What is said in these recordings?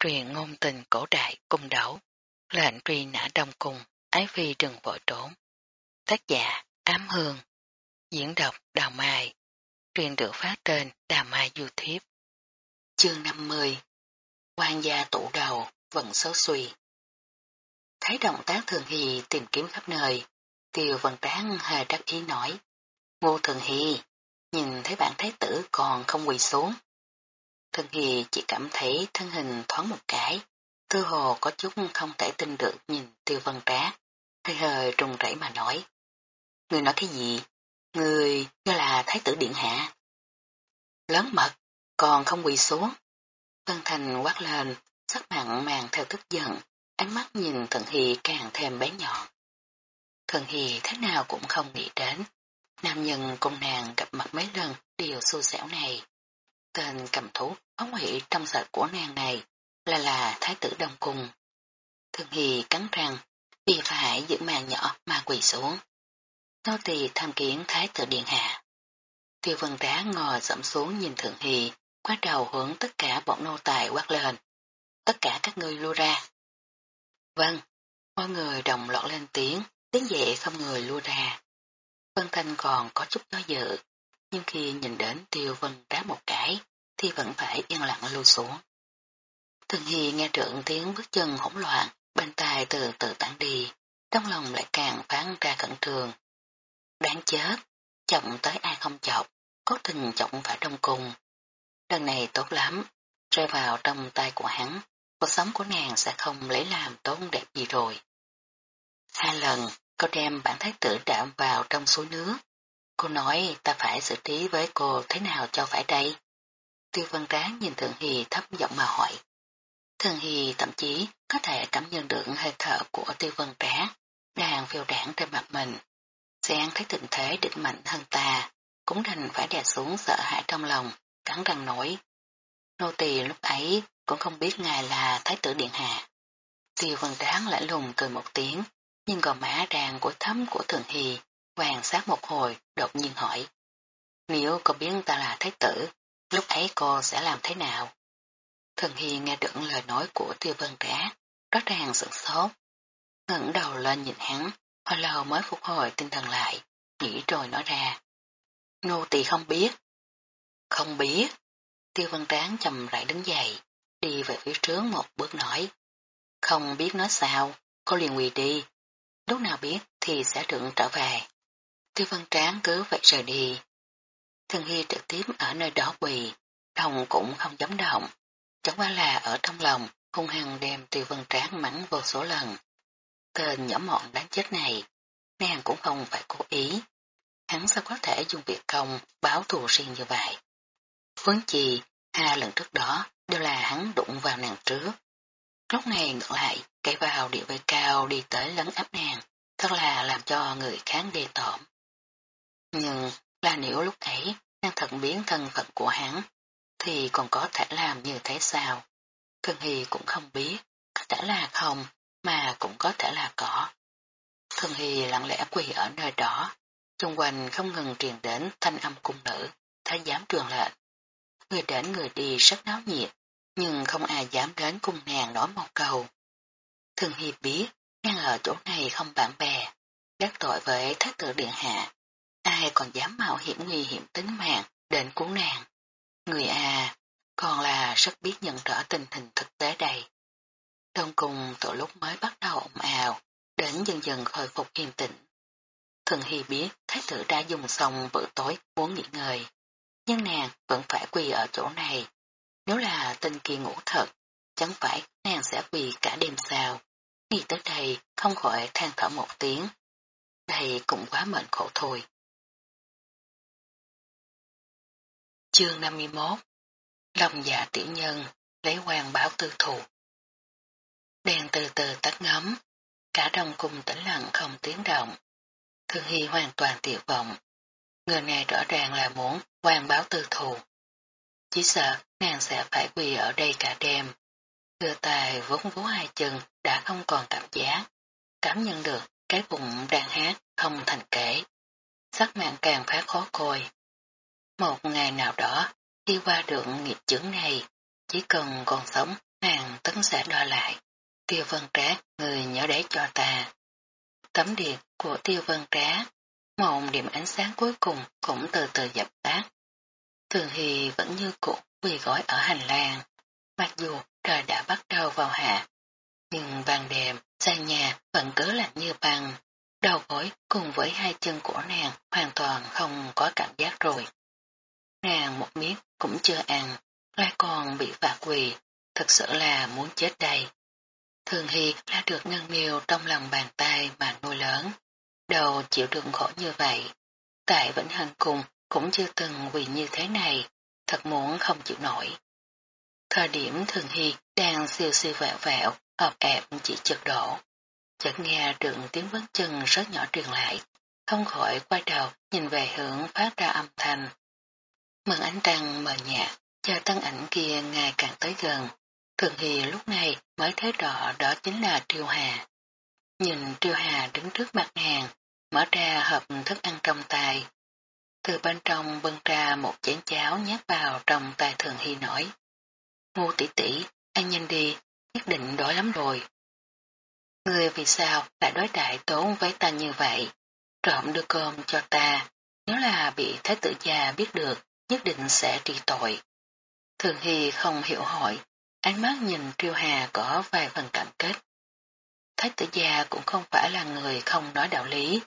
truyền ngôn tình cổ đại cung đấu, lệnh truy nã đông cung, ái phi đừng vội trốn. Tác giả Ám Hương, diễn đọc Đào Mai, truyền được phát trên Đào Mai YouTube. Chương 50 quan gia tủ đầu, vận số suy. Thấy động tác thường Hy tìm kiếm khắp nơi, tiêu vận tán hề đắc ý nói. Ngô thường Hy, nhìn thấy bạn thái tử còn không quỳ xuống. Thân hì chỉ cảm thấy thân hình thoáng một cái, tư hồ có chút không thể tin được nhìn tiêu vân trá, hơi hơi trùng rẩy mà nói. Người nói cái gì? Người như là thái tử điện hạ. Lớn mật, còn không quỳ xuống. Vân Thành quát lên, sắc mặn màng theo tức giận, ánh mắt nhìn Thần Hy càng thêm bé nhọn. Thần Hy thế nào cũng không nghĩ đến, nam nhân cùng nàng gặp mặt mấy lần đều xui xẻo này. Tên cầm thú phóng hỷ trong sạch của nàng này là là Thái tử Đông Cung. Thường Hy cắn răng, vì phải giữ màn nhỏ mà quỳ xuống. Nô tỳ tham kiến Thái tử Điện Hạ. Tiêu vân đá ngồi dẫm xuống nhìn Thượng Hy, quát đầu hướng tất cả bọn nô tài quát lên. Tất cả các ngươi lui ra. Vâng, mọi người đồng loạt lên tiếng, tiếng dậy không người lui ra. Vân Thanh còn có chút do dự, nhưng khi nhìn đến tiêu vân đá một cái, thì vẫn phải yên lặng lưu xuống. Thường Hy nghe trượng tiếng bước chân hỗn loạn, bên tai từ từ tản đi, trong lòng lại càng phán ra cẩn trường. Đáng chết, chậm tới ai không chọc, có tình chồng phải đông cùng. Lần này tốt lắm, rơi vào trong tay của hắn, cuộc sống của nàng sẽ không lấy làm tốt đẹp gì rồi. Hai lần, cô đem bản thái tử đạm vào trong suối nước. Cô nói ta phải xử trí với cô thế nào cho phải đây? Tiêu văn ráng nhìn Thượng Hì thấp giọng mà hỏi. Thượng Hì thậm chí có thể cảm nhận được hơi thở của tiêu Văn trá, đang phiêu đảng trên mặt mình. Xem thấy tình thế định mạnh hơn ta, cũng đành phải đè xuống sợ hãi trong lòng, cắn răng nổi. Nô tỳ lúc ấy cũng không biết ngài là Thái tử Điện Hạ. Tiêu Văn đáng lại lùng cười một tiếng, nhưng gò má đàn của thấm của Thượng Hì, quan sát một hồi, đột nhiên hỏi. Nếu có biết ta là Thái tử, lúc ấy cô sẽ làm thế nào? Thường Hy nghe được lời nói của tiêu vân trá, rất ràng sửng sốt. ngẩng đầu lên nhìn hắn, hồi lâu mới phục hồi tinh thần lại, nghĩ rồi nói ra. Nô tỳ không biết. Không biết. Tiêu văn tráng chầm rãi đứng dậy, đi về phía trước một bước nói. Không biết nói sao, cô liền quỳ đi. Lúc nào biết thì sẽ được trở về. Tiêu văn tráng cứ vậy rời đi. Thường Hy trực tiếp ở nơi đó quỳ, đồng cũng không dám động. Chẳng qua là ở trong lòng, hung hăng đem tiêu vân tráng mắng vô số lần. Tên nhỏ mọn đáng chết này, nàng cũng không phải cố ý. Hắn sao có thể dùng việc công báo thù riêng như vậy? Vốn chi, hai lần trước đó đều là hắn đụng vào nàng trước. Lúc này ngược lại, cậy vào địa vị cao đi tới lấn áp nàng, thật là làm cho người kháng ghê tổm. Nhưng là nếu lúc ấy nàng thật biến thân phận của hắn, thì còn có thể làm như thế sao? Thường Hy cũng không biết, có thể là không, mà cũng có thể là có. Thường Hy lặng lẽ quỳ ở nơi đó, xung quanh không ngừng truyền đến thanh âm cung nữ, thái giám trường lệnh. Người đến người đi rất náo nhiệt, nhưng không ai dám đến cung nàng nói một câu. Thường Hy biết, nàng ở chỗ này không bạn bè, đắc tội với thái tử điện hạ. Ai còn dám mạo hiểm nguy hiểm tính mạng đến cứu nàng. Người à, còn là rất biết nhận rõ tình hình thực tế đây. Đông cùng từ lúc mới bắt đầu ồn ào, đến dần dần khôi phục yên tĩnh. Thường Hy biết thái tử đã dùng xong bữa tối muốn nghỉ ngơi, nhưng nàng vẫn phải quỳ ở chỗ này. Nếu là tên kỳ ngủ thật, chẳng phải nàng sẽ quỳ cả đêm sao. Nghĩ tới đây không khỏi than thở một tiếng. Đây cũng quá mệnh khổ thôi. Chương 51 Lòng dạ tiểu nhân lấy quan bảo tư thụ Đèn từ từ tắt ngấm, cả đông cung tĩnh lặng không tiếng động. Thương Hy hoàn toàn tuyệt vọng. Người này rõ ràng là muốn quan báo tư thù. Chỉ sợ nàng sẽ phải quỳ ở đây cả đêm. Đưa tài vốn vú hai chân đã không còn cảm giác. Cảm nhận được cái bụng đang hát không thành kể. Sắc mạng càng phát khó coi. Một ngày nào đó, đi qua được nghiệp chướng này, chỉ cần còn sống, nàng tấn sẽ đo lại. Tiêu vân trá, người nhớ đấy cho ta. Tấm điện của tiêu vân trá, một điểm ánh sáng cuối cùng cũng từ từ dập tắt. Thường Hy vẫn như cũ quỳ gói ở hành lang, mặc dù trời đã bắt đầu vào hạ. Nhưng ban đêm, xa nhà vẫn cứ lạnh như băng, đầu gối cùng với hai chân của nàng hoàn toàn không có cảm giác rồi. Nàng một miếng cũng chưa ăn, lại còn bị phạt quỳ, thật sự là muốn chết đây. Thường Hy đã được nâng niu trong lòng bàn tay mà nuôi lớn, đầu chịu đựng khổ như vậy. Tại Vĩnh Hằng cùng cũng chưa từng quỳ như thế này, thật muốn không chịu nổi. Thời điểm Thường Hy đang siêu siêu vẹo vẹo, ọp ẹp chỉ chật đổ. Chợt nghe được tiếng vấn chân rất nhỏ truyền lại, không khỏi quay đầu nhìn về hướng phát ra âm thanh. Mừng ánh trăng mờ nhạt, chờ tân ảnh kia ngày càng tới gần. Thường Hy lúc này mới thấy rõ đó chính là Triêu Hà. Nhìn Triêu Hà đứng trước mặt hàng, mở ra hộp thức ăn trong tay. Từ bên trong bưng ra một chén cháo nhét vào trong tay Thường Hy nói. Ngu tỷ tỷ, ăn nhanh đi, nhất định đói lắm rồi. Ngươi vì sao lại đối đại tốn với ta như vậy? Trộm đưa cơm cho ta, nếu là bị thái tử già biết được, nhất định sẽ trị tội. Thường Hy không hiểu hỏi, ánh mắt nhìn Triêu Hà có vài phần cảm kết. Thái tử gia cũng không phải là người không nói đạo lý.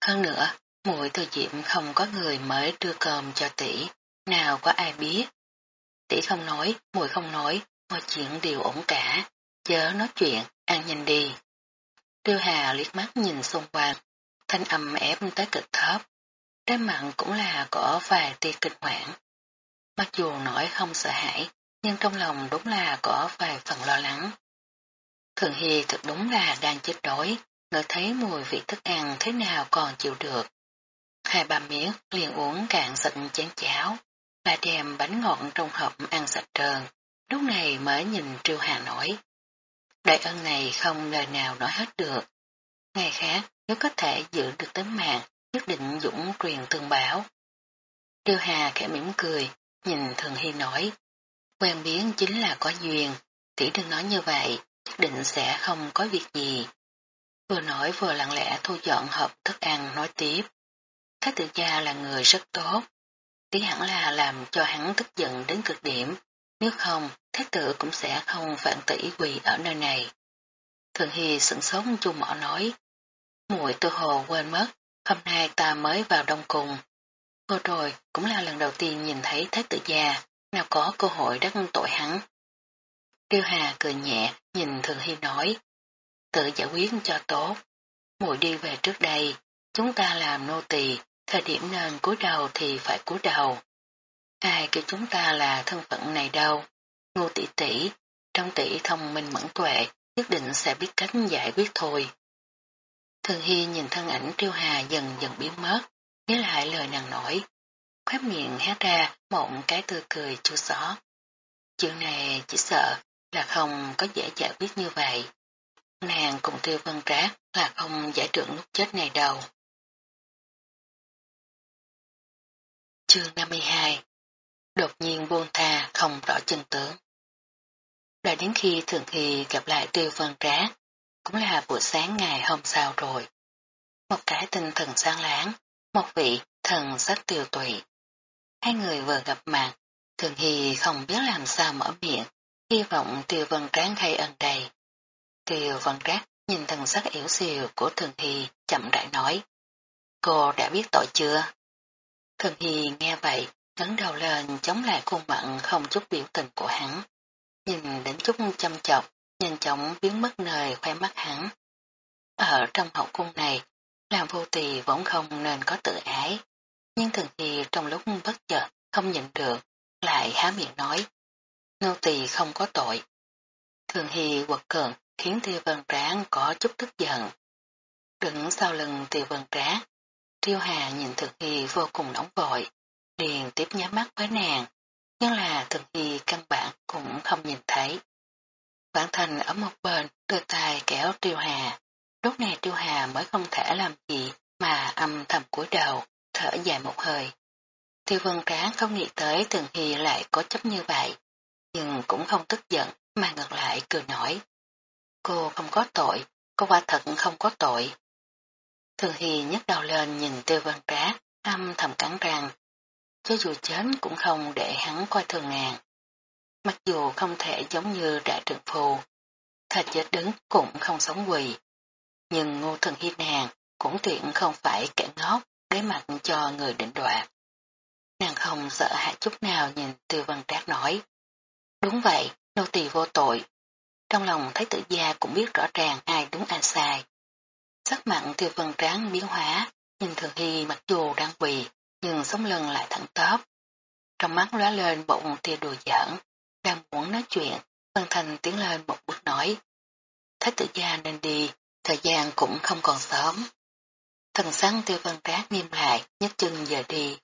Hơn nữa, mỗi từ diệm không có người mới đưa cơm cho tỷ, nào có ai biết. Tỷ không nói, mùi không nói, mọi chuyện đều ổn cả, chớ nói chuyện, ăn nhanh đi. Tiêu Hà liếc mắt nhìn xung quanh, thanh âm ép tới cực thấp. Trên mặt cũng là có vài tia kinh hoảng. Mặc dù nói không sợ hãi, nhưng trong lòng đúng là có vài phần lo lắng. Thường Hy thật đúng là đang chết đói, ngỡ thấy mùi vị thức ăn thế nào còn chịu được. Hai ba miếng liền uống cạn sạch chén cháo, và đem bánh ngọt trong hộp ăn sạch trơn, lúc này mới nhìn Triêu Hà nổi. Đại ân này không lời nào nói hết được. Ngày khác, nếu có thể giữ được tính mạng, nhất định dũng truyền thương bảo. tiêu Hà khẽ mỉm cười, nhìn Thường Hy nói, quen biến chính là có duyên, tỷ đừng nói như vậy, nhất định sẽ không có việc gì. Vừa nói vừa lặng lẽ thu dọn hộp thức ăn nói tiếp. Thái tự gia là người rất tốt, tí hẳn là làm cho hắn tức giận đến cực điểm, nếu không, thái tử cũng sẽ không vạn tỷ quỳ ở nơi này. Thường Hy sửng sống chung mỏ nói, muội tư hồ quên mất, hôm nay ta mới vào đông cùng. Vừa rồi cũng là lần đầu tiên nhìn thấy thái tử già, nào có cơ hội đắc tội hắn. Tiêu Hà cười nhẹ, nhìn Thường Hy nói, tự giải quyết cho tốt. Muội đi về trước đây, chúng ta làm nô tỳ, thời điểm nên cúi đầu thì phải cúi đầu. Ai kêu chúng ta là thân phận này đâu. Ngô tỷ tỷ, trong tỷ thông minh mẫn tuệ, nhất định sẽ biết cách giải quyết thôi. Thường Hy nhìn thân ảnh Triêu Hà dần dần biến mất, nhớ lại lời nàng nói. Khóe miệng hát ra một cái tươi cười chua xót. Chuyện này chỉ sợ là không có dễ giải quyết như vậy. Nàng cùng tiêu vân trác là không giải trưởng lúc chết này đâu. Chương 52 Đột nhiên buông tha không rõ chân tướng. Đã đến khi thường Hy gặp lại tiêu vân trác, cũng là buổi sáng ngày hôm sau rồi. Một cái tinh thần sáng láng, một vị thần rất tiêu tụy. Hai người vừa gặp mặt, thường Hy không biết làm sao mở miệng, hy vọng tiêu vân trác hay ân đầy. Tiêu vân trác nhìn thần sắc yếu xìu của thường Hy chậm rãi nói. Cô đã biết tội chưa? Thường Hy nghe vậy, ngấn đầu lên chống lại khuôn mặt không chút biểu tình của hắn. Nhìn đến chút chăm chọc, nhanh chóng biến mất nơi khoe mắt hắn. Ở trong hậu cung này, làm vô tỳ vốn không nên có tự ái, nhưng thường thì trong lúc bất chợt không nhận được, lại há miệng nói. Nô tỳ không có tội. Thường Hy quật cường khiến tiêu vân tráng có chút tức giận. Đứng sau lưng tiêu vân tráng, tiêu Hà nhìn Thường Hy vô cùng nóng vội, liền tiếp nhắm mắt với nàng, nhưng là Thường Hy căn bản cũng không nhìn thấy. Vạn Thành ở một bên đưa tay kéo tiêu Hà, lúc này tiêu Hà mới không thể làm gì mà âm thầm cúi đầu, thở dài một hơi. Tiêu vân tráng không nghĩ tới Thường Hy lại có chấp như vậy, nhưng cũng không tức giận mà ngược lại cười nổi. Cô không có tội, cô quả thật không có tội. Thường Hy nhấc đầu lên nhìn tiêu văn trá, âm thầm cắn răng. Cho dù chết cũng không để hắn coi thường nàng. Mặc dù không thể giống như đại trưởng phù, thật chết đứng cũng không sống quỳ. Nhưng ngô thần hiên nàng cũng tuyệt không phải kẻ ngốc để mặt cho người định đoạt. Nàng không sợ hãi chút nào nhìn tiêu văn trác nói. Đúng vậy, nô tỳ vô tội. Trong lòng thấy tử gia cũng biết rõ ràng ai đúng ai sai. Sắc mặn tiêu văn tráng biến hóa, nhìn thường hy mặc dù đang quỳ, nhưng sống lưng lại thẳng tớp. Trong mắt lóa lên bụng tia đùa giỡn, đang muốn nói chuyện, Vân Thành tiến lên một bước nói. Thái tử gia nên đi, thời gian cũng không còn sớm. Thần sáng tiêu văn rác nghiêm lại, nhấc chân giờ đi.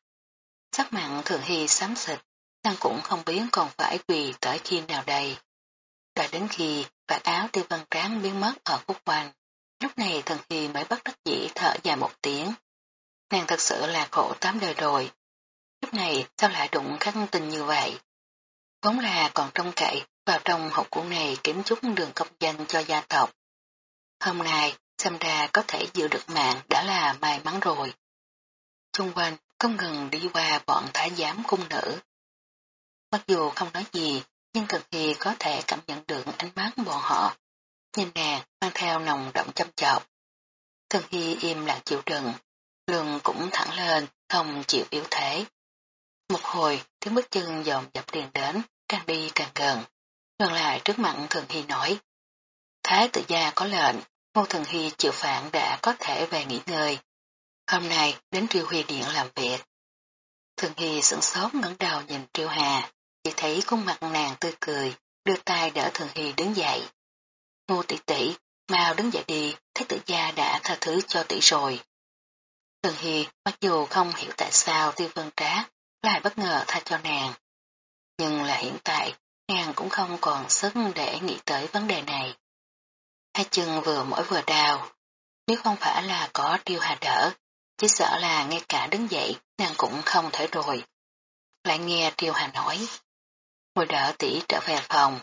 Sắc mặn thường hy xám xịt, nàng cũng không biết còn phải quỳ tới khi nào đây. Đợi đến khi vạt áo tiêu văn tráng biến mất ở khúc quanh, lúc này thần hy mới bất đắc dĩ thở dài một tiếng. Nàng thật sự là khổ tám đời rồi. Lúc này sao lại đụng khắc tình như vậy? Vốn là còn trông cậy vào trong hậu cụ này kiếm chút đường công danh cho gia tộc. Hôm nay, xem ra có thể giữ được mạng đã là may mắn rồi. Trung quanh không ngừng đi qua bọn thái giám cung nữ. Mặc dù không nói gì, nhưng cực kỳ có thể cảm nhận được ánh mắt bọn họ. Nhìn nàng mang theo nồng động chăm chọc. Thường Hy im lặng chịu đựng, lưng cũng thẳng lên, không chịu yếu thế. Một hồi, tiếng bước chân dòm dập liền đến, càng đi càng gần. Ngừng lại trước mặt Thường Hy nói. Thái tự gia có lệnh, Ngô Thường Hy chịu phản đã có thể về nghỉ ngơi. Hôm nay đến Triều Huy Điện làm việc. Thường Hy sững sốt ngẩng đầu nhìn Triều Hà, chỉ thấy khuôn mặt nàng tươi cười, đưa tay đỡ Thường Hy đứng dậy. Ngô tỷ tỷ, mau đứng dậy đi, thái tử gia đã tha thứ cho tỷ rồi. Thường Hy mặc dù không hiểu tại sao tiêu vân trá lại bất ngờ tha cho nàng. Nhưng là hiện tại, nàng cũng không còn sức để nghĩ tới vấn đề này. Hai chân vừa mỗi vừa đau. Nếu không phải là có tiêu hà đỡ, chỉ sợ là ngay cả đứng dậy nàng cũng không thể rồi. Lại nghe tiêu hà nói. Ngồi đỡ tỷ trở về phòng.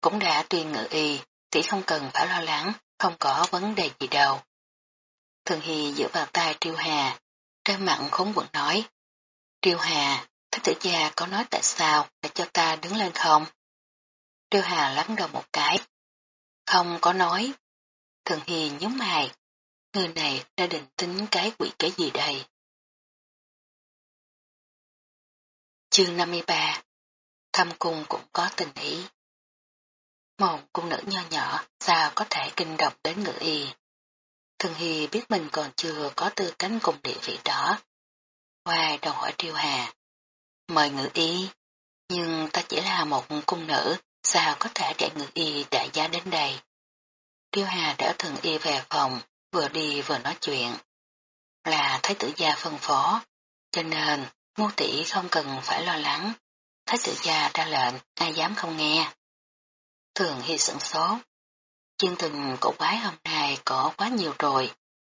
Cũng đã tuyên ngự y, tỷ không cần phải lo lắng, không có vấn đề gì đâu. Thường Hy dựa vào tay Triêu Hà, trên mặn khốn quận nói. Triều Hà, thất tử gia có nói tại sao để cho ta đứng lên không? Triều Hà lắng đầu một cái. Không có nói. Thường Hy nhớ mày. Người này đã định tính cái quỷ cái gì đây? Chương 53 Thăm cung cũng có tình ý. Một cung nữ nho nhỏ sao có thể kinh độc đến ngự y. Thường Hy biết mình còn chưa có tư cánh cùng địa vị đó. Hoài đầu hỏi tiêu Hà. Mời ngự y, nhưng ta chỉ là một cung nữ, sao có thể để ngự y đại giá đến đây. tiêu Hà đỡ Thường Y về phòng, vừa đi vừa nói chuyện. Là Thái tử gia phân phó, cho nên ngô tỷ không cần phải lo lắng. Thái tử gia ra lệnh, ai dám không nghe. Thường Hy sửng sốt, Chương tình cổ quái hôm nay có quá nhiều rồi,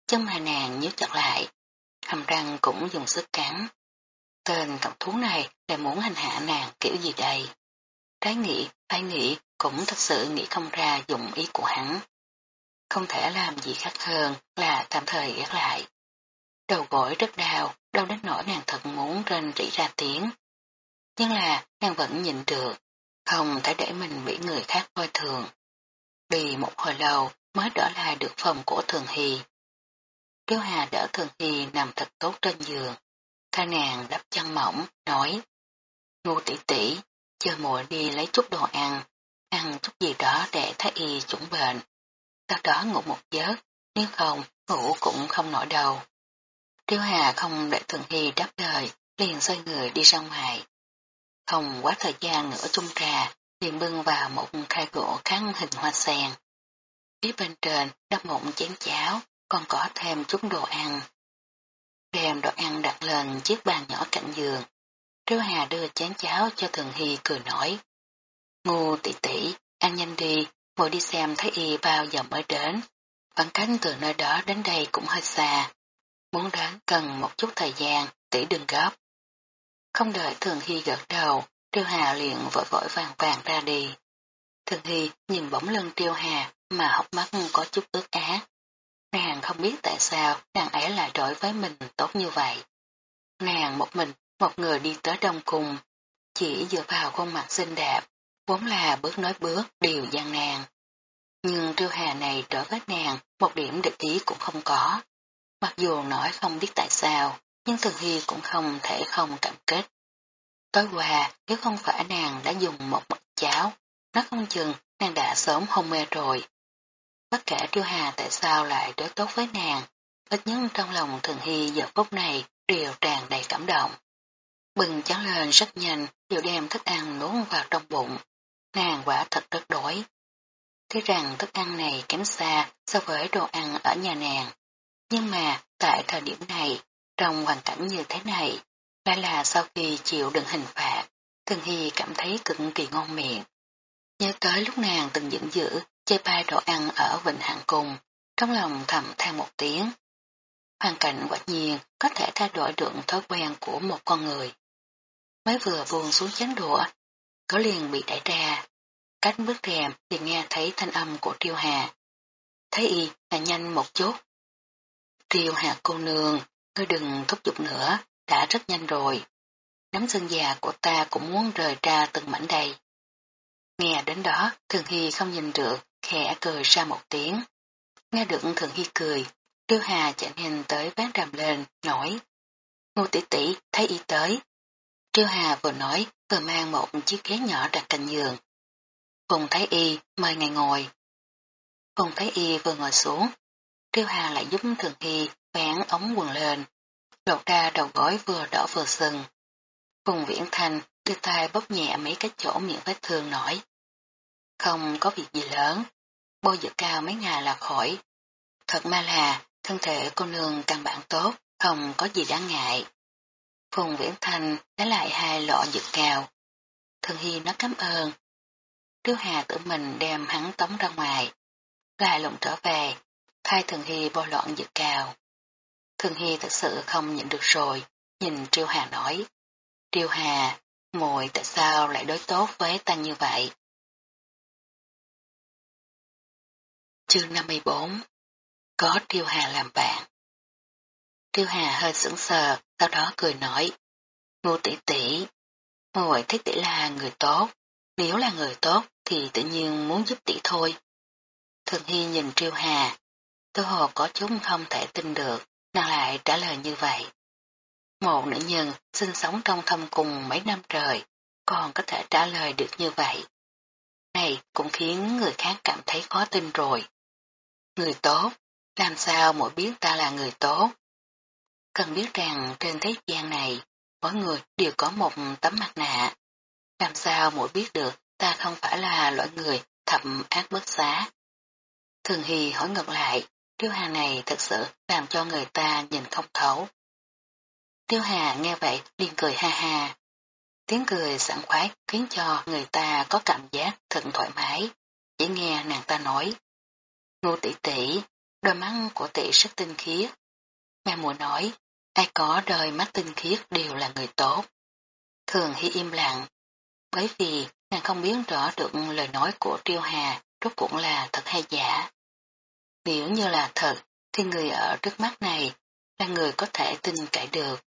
chân mà nàng nhớ chặt lại, hàm răng cũng dùng sức cắn. Tên tổng thú này lại muốn hành hạ nàng kiểu gì đây? Trái nghĩ, phải nghĩ, cũng thật sự nghĩ không ra dụng ý của hắn. Không thể làm gì khác hơn là tạm thời gác lại. Đầu gối rất đau, đau đến nỗi nàng thật muốn rên rỉ ra tiếng. Nhưng là nàng vẫn nhịn được, không thể để mình bị người khác coi thường. Đi một hồi lâu mới đỡ lại được phòng của Thường Hy. Kiều Hà đỡ Thường Hy nằm thật tốt trên giường. Ca nàng đắp chân mỏng, nói. Ngô tỷ tỷ, chờ muội đi lấy chút đồ ăn, ăn chút gì đó để thái y chuẩn bệnh. Sau đó ngủ một giấc, nếu không, ngủ cũng không nổi đầu. Tiêu Hà không để Thường Hy đáp lời, liền xoay người đi ra ngoài. Không quá thời gian nữa chung trà, liền bưng vào một khai gỗ khăn hình hoa sen. Phía bên trên đắp một chén cháo, còn có thêm chút đồ ăn. Đem đồ ăn đặt lên chiếc bàn nhỏ cạnh giường. Triêu Hà đưa chén cháo cho Thường Hy cười nói. Ngu tỷ tỷ, ăn nhanh đi, ngồi đi xem thấy y bao giờ mới đến. Khoảng cách từ nơi đó đến đây cũng hơi xa. Muốn đến cần một chút thời gian, tỷ đừng gấp. Không đợi Thường Hy gật đầu, Tiêu Hà liền vội vội vàng vàng ra đi. Thường Hy nhìn bóng lưng Tiêu Hà mà hốc mắt có chút ướt át. Biết tại sao nàng ấy lại đối với mình tốt như vậy. Nàng một mình, một người đi tới đông cùng, chỉ dựa vào khuôn mặt xinh đẹp, vốn là bước nói bước đều gian nàng, Nhưng Triêu Hà này đối với nàng một điểm địch ý cũng không có. Mặc dù nói không biết tại sao, nhưng Thường Hy cũng không thể không cảm kết. Tối qua, nếu không phải nàng đã dùng một mật cháo, nó không chừng nàng đã sớm hôn mê rồi. Bất kể Triêu Hà tại sao lại đối tốt với nàng, ít nhất trong lòng Thường Hy giờ phút này đều tràn đầy cảm động. Bừng chán lên rất nhanh, đều đem thức ăn nuốt vào trong bụng. Nàng quả thật rất đói. Thế rằng thức ăn này kém xa so với đồ ăn ở nhà nàng. Nhưng mà, tại thời điểm này, trong hoàn cảnh như thế này, lại là sau khi chịu đựng hình phạt, Thường Hy cảm thấy cực kỳ ngon miệng. Nhớ tới lúc nàng từng giận giữ chơi bai đồ ăn ở Vịnh Hạng cùng trong lòng thầm than một tiếng. Hoàn cảnh quả nhiên có thể thay đổi được thói quen của một con người. Mới vừa vuông xuống chén đũa, có liền bị đẩy ra. Cách bước rèm thì nghe thấy thanh âm của Triêu Hà. Thấy y là nhanh một chút. Triêu Hà cô nương, ngươi đừng thúc giục nữa, đã rất nhanh rồi. Nắm xương già của ta cũng muốn rời ra từng mảnh đầy. Nghe đến đó, Thường Hy không nhìn được, khẽ cười ra một tiếng. Nghe được Thường Hy cười, Tiêu Hà chạy nhanh tới ván rằm lên, nói. Ngô tỷ tỷ thấy y tới. Tiêu Hà vừa nói, vừa mang một chiếc ghế nhỏ đặt cạnh giường. Phùng thấy y, mời ngài ngồi. Phùng thấy y vừa ngồi xuống. Tiêu Hà lại giúp Thường Hy vén ống quần lên. Lột ra đầu gối vừa đỏ vừa sừng. Phùng Viễn Thành đưa tay bóp nhẹ mấy cái chỗ miệng vết thương nổi. Không có việc gì lớn, bôi dược cao mấy ngày là khỏi. Thật ma là, thân thể cô nương căn bản tốt, không có gì đáng ngại. Phùng Viễn thành lấy lại hai lọ dược cao. Thường Hy nó cảm ơn. Tiếu Hà tự mình đem hắn tống ra ngoài. Lại lụng trở về, thay Thường Hy bôi loạn dược cao. Thường Hy thật sự không nhận được rồi, nhìn Triêu Hà nói. Triêu Hà, muội tại sao lại đối tốt với ta như vậy? Chương 54 Có tiêu Hà làm bạn tiêu Hà hơi sững sờ, sau đó cười nói Ngô tỷ tỷ, muội thích tỷ là người tốt, nếu là người tốt thì tự nhiên muốn giúp tỷ thôi. Thường Hy nhìn Triêu Hà, tôi hồ có chúng không thể tin được, nàng lại trả lời như vậy. Một nữ nhân sinh sống trong thâm cùng mấy năm trời, còn có thể trả lời được như vậy. Này cũng khiến người khác cảm thấy khó tin rồi. Người tốt, làm sao mỗi biết ta là người tốt? Cần biết rằng trên thế gian này, mỗi người đều có một tấm mặt nạ. Làm sao mỗi biết được ta không phải là loại người thầm ác bất xá? Thường Hy hỏi ngược lại, Tiêu Hà này thật sự làm cho người ta nhìn không thấu. Tiêu Hà nghe vậy liền cười ha ha. Tiếng cười sảng khoái khiến cho người ta có cảm giác thật thoải mái. Chỉ nghe nàng ta nói. Ngô tỷ tỷ, đôi mắt của tỷ rất tinh khiết. Mẹ mùa nói, ai có đôi mắt tinh khiết đều là người tốt. Thường hy im lặng, bởi vì nàng không biết rõ được lời nói của Triêu Hà rốt cũng là thật hay giả. Nếu như là thật, thì người ở trước mắt này là người có thể tin cậy được.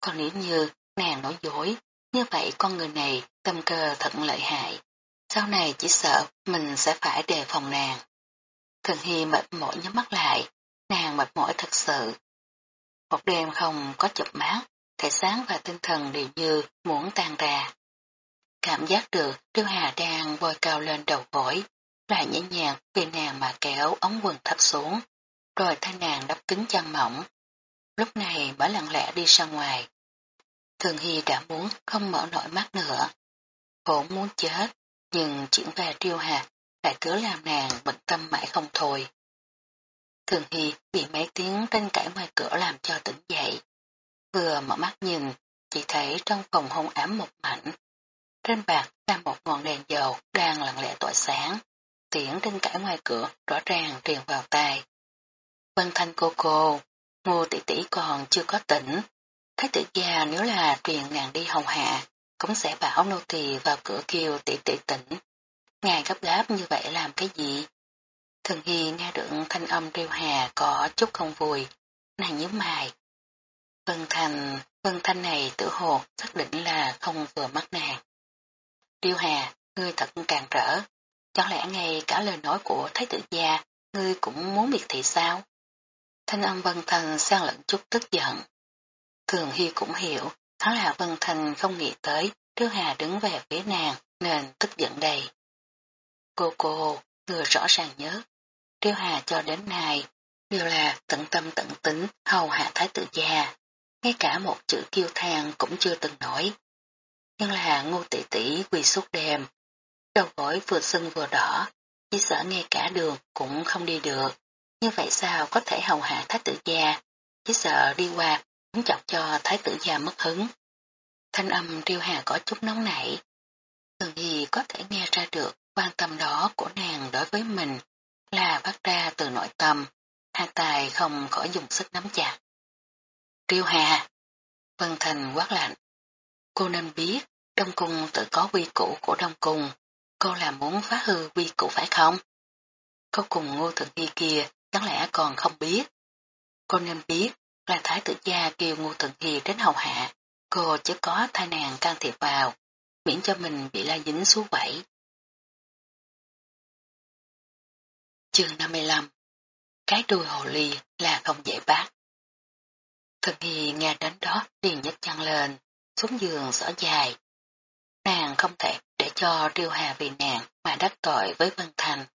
Còn nếu như nàng nói dối, như vậy con người này tâm cơ thật lợi hại. Sau này chỉ sợ mình sẽ phải đề phòng nàng. Thần Hy mệt mỏi nhắm mắt lại, nàng mệt mỏi thật sự. Một đêm không có chụp mát, thể sáng và tinh thần đều như muốn tan ra. Cảm giác được Tiêu Hà đang bôi cao lên đầu gối, lại nhẹ nhàng vì nàng mà kéo ống quần thấp xuống, rồi thay nàng đắp kính chân mỏng. Lúc này mới lặng lẽ đi ra ngoài. Thường Hy đã muốn không mở nổi mắt nữa. Vốn muốn chết, nhưng chuyển về Tiêu Hà lại cứ làm nàng bận tâm mãi không thôi. Thường Hy bị mấy tiếng tranh cãi ngoài cửa làm cho tỉnh dậy. Vừa mở mắt nhìn, chỉ thấy trong phòng hôn ám một mảnh. Trên bạc là một ngọn đèn dầu đang lặng lẽ tỏa sáng. Tiếng tranh cãi ngoài cửa rõ ràng truyền vào tai. Vân thanh cô cô, ngô tỷ tỷ còn chưa có tỉnh. Thái tử già nếu là truyền nàng đi hồng hạ, cũng sẽ bảo nô tỳ vào cửa kêu tỷ tỷ tỉnh. Ngài gấp gáp như vậy làm cái gì? Thường Hy nghe được thanh âm triêu hà có chút không vui, nàng nhớ mày. Vân Thành, Vân Thanh này tự hồ xác định là không vừa mắt nàng. Triêu hà, ngươi thật càng rỡ, chẳng lẽ ngay cả lời nói của Thái tử gia, ngươi cũng muốn biệt thị sao? Thanh âm Vân Thành sang lẫn chút tức giận. Thường Hy cũng hiểu, hắn là Vân Thành không nghĩ tới, Triêu Hà đứng về phía nàng nên tức giận đầy. Cô cô, người rõ ràng nhớ, Tiêu Hà cho đến nay đều là tận tâm tận tính hầu hạ thái tử gia, ngay cả một chữ kiêu than cũng chưa từng nổi. Nhưng là ngô tỷ tỷ quỳ suốt đêm, đầu gối vừa sưng vừa đỏ, chỉ sợ ngay cả đường cũng không đi được. Như vậy sao có thể hầu hạ thái tử gia, chỉ sợ đi qua cũng chọc cho thái tử gia mất hứng. Thanh âm Tiêu hà có chút nóng nảy. Thường gì có thể nghe ra được quan tâm đó của nàng đối với mình là phát ra từ nội tâm, hai tài không khỏi dùng sức nắm chặt. Triêu Hà, Vân Thành quát lạnh. Cô nên biết, Đông Cung tự có quy củ của Đông Cung, cô là muốn phá hư quy củ phải không? Cô cùng ngô thượng y kia chẳng lẽ còn không biết. Cô nên biết là Thái tử gia kêu ngô thượng y đến hầu hạ, cô chỉ có thai nàng can thiệp vào, miễn cho mình bị la dính xuống bẫy Chương 55 Cái đuôi hồ ly là không dễ bắt. Thực nghi nghe đến đó liền nhấc chân lên, xuống giường xỏ dài. Nàng không thể để cho Triêu Hà vì nàng mà đắc tội với Vân Thành.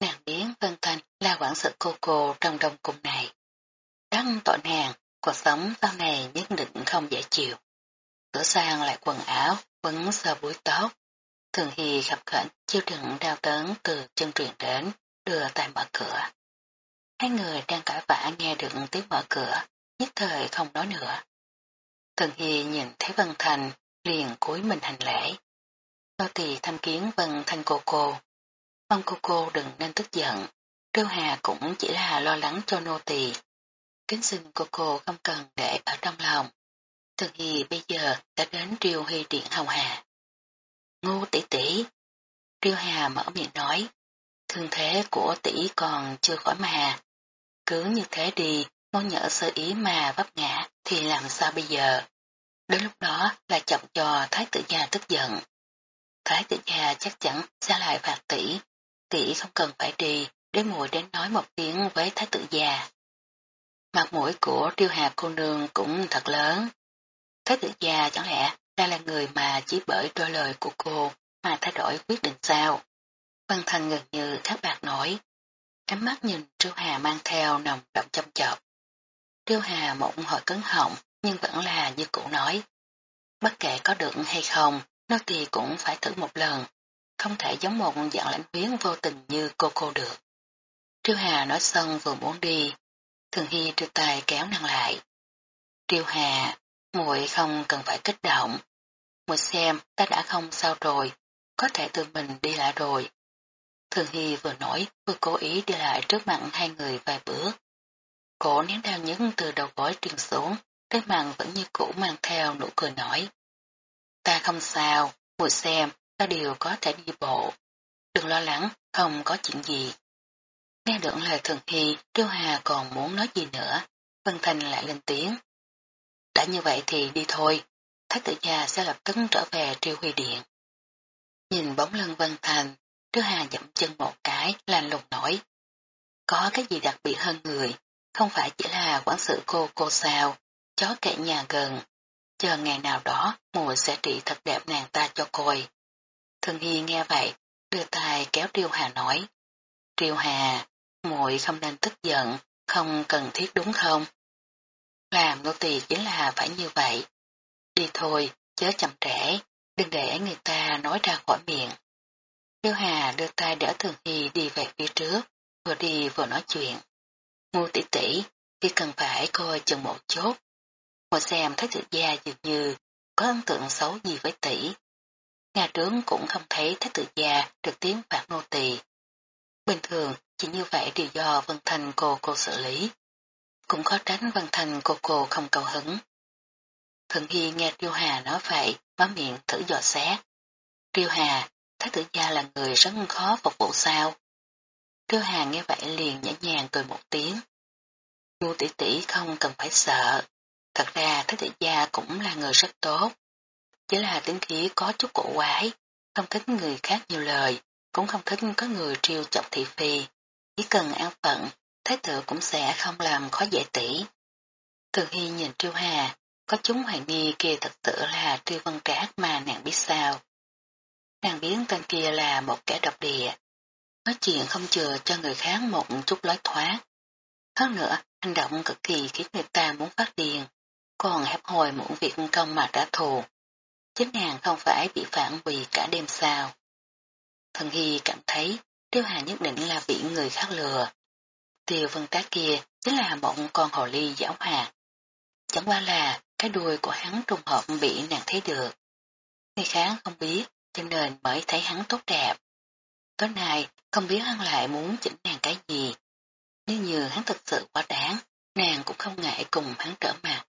Nàng biến Vân Thành là quản sự cô cô trong đông cung này. Đăng tội nàng, cuộc sống sau này nhất định không dễ chịu. Cửa sang lại quần áo, vẫn sờ búi tóc. Thường Hy khập khẩn chiêu đựng đau tớn từ chân truyền đến, đưa tay mở cửa. Hai người đang cãi vã nghe được tiếng mở cửa, nhất thời không nói nữa. Thường Hy nhìn thấy Vân Thành, liền cúi mình hành lễ. Nô tỳ thăm kiến Vân Thành cô cô. Mong cô cô đừng nên tức giận, Trêu Hà cũng chỉ là lo lắng cho nô tỳ. Kính xin cô cô không cần để ở trong lòng. Thường Hy bây giờ đã đến Triều Hy Điện Hồng Hà. Ngô tỷ tỷ. Triều Hà mở miệng nói, thương thế của tỷ còn chưa khỏi mà. Cứ như thế đi, ngô nhỡ sơ ý mà vấp ngã thì làm sao bây giờ? Đến lúc đó là chọc cho thái tử gia tức giận. Thái tử gia chắc chắn sẽ lại phạt tỷ. Tỷ không cần phải đi, để ngồi đến nói một tiếng với thái tử gia. Mặt mũi của tiêu hà cô nương cũng thật lớn. Thái tử gia chẳng lẽ đây là người mà chỉ bởi đôi lời của cô mà thay đổi quyết định sao? Văn thành gần như thác bạc nổi. Ánh mắt nhìn triêu hà mang theo nồng đậm châm chọc. Triêu hà mộng hỏi cứng họng nhưng vẫn là như cũ nói. Bất kể có được hay không, nó thì cũng phải thử một lần, không thể giống một dạng lãnh huyến vô tình như cô cô được. Triêu Hà nói xong vừa muốn đi, Thường Hy đưa tay kéo nàng lại. Triêu Hà, muội không cần phải kích động. Muội xem ta đã không sao rồi, có thể tự mình đi lại rồi. Thường Hy vừa nói vừa cố ý đi lại trước mặt hai người vài bước. Cổ nén đau nhấn từ đầu gối truyền xuống, cái mặt vẫn như cũ mang theo nụ cười nói. Ta không sao, mùi xem, ta đều có thể đi bộ. Đừng lo lắng, không có chuyện gì. Nghe được lời thường hy, Triêu Hà còn muốn nói gì nữa, Vân Thành lại lên tiếng. Đã như vậy thì đi thôi, Thái tử gia sẽ lập tức trở về Triêu Huy Điện. Nhìn bóng lưng Vân Thành, Triêu Hà dậm chân một cái, lành lùng nổi. Có cái gì đặc biệt hơn người, không phải chỉ là quản sự cô cô sao, chó kệ nhà gần. Chờ ngày nào đó, mùi sẽ trị thật đẹp nàng ta cho coi. Thường Hi nghe vậy, đưa tay kéo Triều Hà nói. Triều Hà, muội không nên tức giận, không cần thiết đúng không? Làm nô tỳ chính là phải như vậy. Đi thôi, chớ chậm trễ, đừng để người ta nói ra khỏi miệng. Tiêu Hà đưa tay đỡ Thường Hy đi về phía trước, vừa đi vừa nói chuyện. Ngu tỷ tỷ, khi cần phải coi chừng một chút. Một xem thấy thực gia dường như có ấn tượng xấu gì với tỷ. Nhà trướng cũng không thấy thái Tự gia được tiếng phạt nô tỳ. Bình thường chỉ như vậy đều do Vân Thành cô cô xử lý. Cũng khó tránh Vân Thành cô cô không cầu hứng. Thượng Hy nghe Tiêu Hà nói vậy, má miệng thử dò xét. Triêu Hà, Thái tử gia là người rất khó phục vụ sao? tiêu Hà nghe vậy liền nhẹ nhàng cười một tiếng. Ngu tỷ tỷ không cần phải sợ. Thật ra Thái tử gia cũng là người rất tốt. Chỉ là tính khí có chút cổ quái, không thích người khác nhiều lời, cũng không thích có người triêu chọc thị phi. Chỉ cần an phận, thái tử cũng sẽ không làm khó dễ tỷ. Từ khi nhìn Triêu Hà, có chúng hoài nghi kia thật sự là Triêu Văn Trác mà. Nàng biến tên kia là một kẻ độc địa. Nói chuyện không chừa cho người khác một chút lối thoát. Hơn nữa, hành động cực kỳ khiến người ta muốn phát điên, còn hẹp hồi muộn việc công mà trả thù. Chính nàng không phải bị phản vì cả đêm sao. Thần Hy cảm thấy Tiêu Hà nhất định là bị người khác lừa. Tiêu vân tá kia chính là một con hồ ly giáo hoạt. Chẳng qua là cái đuôi của hắn trùng hợp bị nàng thấy được. Người khác không biết cho nên mới thấy hắn tốt đẹp. Tối nay không biết hắn lại muốn chỉnh nàng cái gì. Nếu như hắn thực sự quá đáng, nàng cũng không ngại cùng hắn trở mặt.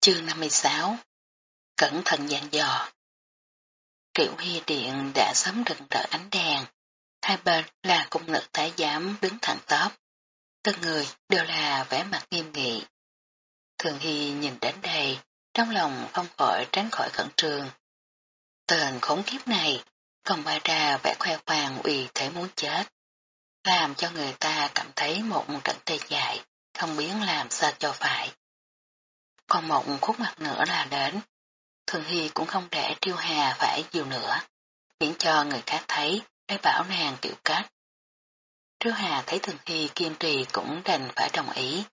Chương 56 Cẩn thận dàn dò Triệu Hy Điện đã sớm rực rỡ ánh đèn. Hai bên là cung nữ thái giám đứng thẳng tóc. Tất người đều là vẻ mặt nghiêm nghị. Thường Hy nhìn đến đây, trong lòng không khỏi tránh khỏi khẩn trương. Tên khốn kiếp này, còn bày ra vẻ khoe khoang ủy thể muốn chết. Làm cho người ta cảm thấy một trận tê dại, không biết làm sao cho phải. Còn một khúc mặt nữa là đến, Thường Hy cũng không để Triêu Hà phải nhiều nữa, miễn cho người khác thấy để bảo nàng kiểu cách. Triêu Hà thấy Thường Hy kiên trì cũng đành phải đồng ý,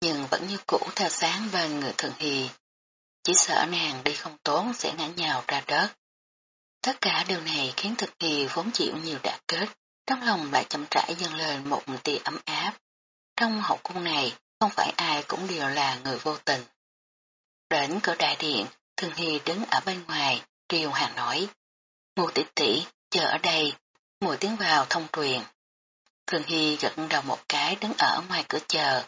nhưng vẫn như cũ theo sáng bên người Thường Hy. Chỉ sợ nàng đi không tốn sẽ ngã nhào ra đất. Tất cả điều này khiến thực thì vốn chịu nhiều đả kết, trong lòng lại chậm rãi dâng lên một tia ấm áp. Trong hậu cung này, không phải ai cũng đều là người vô tình. Đến cửa đại điện, Thường Hy đứng ở bên ngoài, triều hàng nói. Ngô tỷ tỷ, chờ ở đây, mùi tiếng vào thông truyền. Thường Hy gật đầu một cái đứng ở ngoài cửa chờ.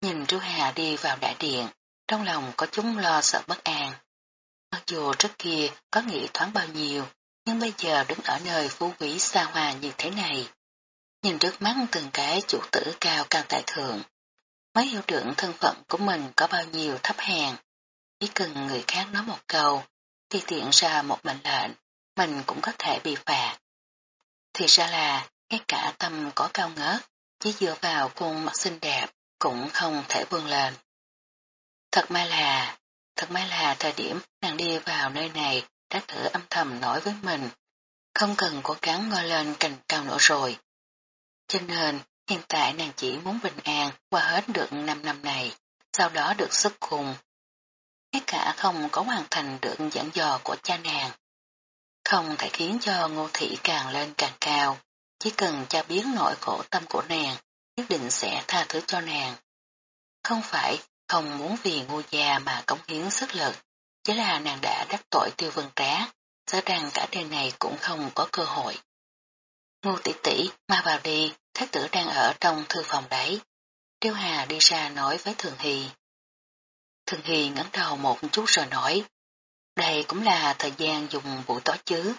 Nhìn Trú Hà đi vào đại điện, trong lòng có chúng lo sợ bất an. Mặc dù trước kia có nghĩ thoáng bao nhiêu, nhưng bây giờ đứng ở nơi phú quý xa hoa như thế này. Nhìn trước mắt từng cái chủ tử cao cao tại thượng, mới hiểu được thân phận của mình có bao nhiêu thấp hèn. Chỉ cần người khác nói một câu, thì tiện ra một mệnh lệnh, mình cũng có thể bị phạt. Thì ra là, ngay cả tâm có cao ngớt, chỉ dựa vào khuôn mặt xinh đẹp, cũng không thể vươn lên. Thật may là, thật may là thời điểm nàng đi vào nơi này đã thử âm thầm nói với mình, không cần cố gắng ngồi lên cành cao nữa rồi. Cho nên, hiện tại nàng chỉ muốn bình an qua hết được 5 năm này, sau đó được sức cùng, ngay cả không có hoàn thành được dẫn dò của cha nàng. Không thể khiến cho ngô thị càng lên càng cao, chỉ cần cha biết nỗi khổ tâm của nàng, nhất định sẽ tha thứ cho nàng. Không phải không muốn vì ngô gia mà cống hiến sức lực, chỉ là nàng đã đắc tội tiêu vân trá, sợ rằng cả đời này cũng không có cơ hội. Ngô tỷ tỷ, ma vào đi, thái tử đang ở trong thư phòng đấy. Tiêu Hà đi ra nói với Thường Hy. Thường Hy ngẩng đầu một chút rồi nói, đây cũng là thời gian dùng buổi tối chứ.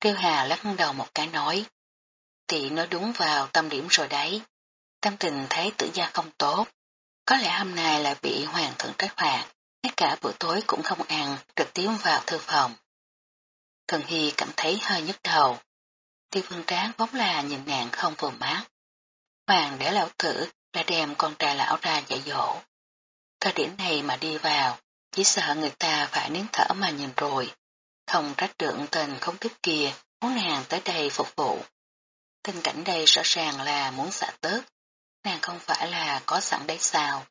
Tiêu Hà lắc đầu một cái nói, tỷ nói đúng vào tâm điểm rồi đấy. Tâm tình thấy tử gia không tốt, có lẽ hôm nay lại bị hoàng thượng trách phạt, ngay cả bữa tối cũng không ăn, trực tiếp vào thư phòng. Thần Hy cảm thấy hơi nhức đầu. Tiêu Phương tráng vốn là nhìn nàng không vừa mát. Hoàng để lão tử đã đem con trai lão ra dạy dỗ. Thời điểm này mà đi vào, chỉ sợ người ta phải nín thở mà nhìn rồi. Không trách được tình không thích kia, muốn nàng tới đây phục vụ. Tình cảnh đây rõ ràng là muốn xả tớt, nàng không phải là có sẵn đấy sao.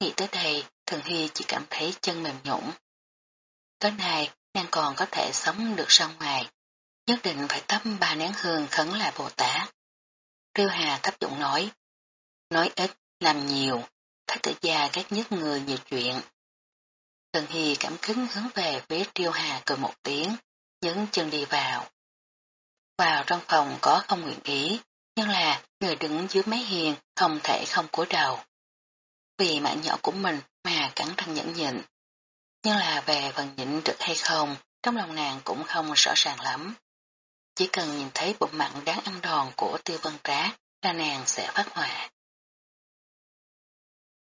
Nghĩ tới đây, thần Hy chỉ cảm thấy chân mềm nhũng. Tối nay, nàng còn có thể sống được ra ngoài, nhất định phải tắm ba nén hương khấn lại Bồ Tát. Riêu Hà thấp giọng nói, nói ít, làm nhiều, Thái tử già ghét nhất người nhiều chuyện. Tần Hy cảm kính hướng về phía Triêu Hà cười một tiếng, nhấn chân đi vào. Vào trong phòng có không nguyện ý, nhưng là người đứng dưới máy hiền không thể không cúi đầu. Vì mạng nhỏ của mình mà cắn răng nhẫn nhịn. Nhưng là về phần nhịn được hay không, trong lòng nàng cũng không rõ ràng lắm. Chỉ cần nhìn thấy bụng mặn đáng ăn đòn của tiêu vân trá là nàng sẽ phát hoạ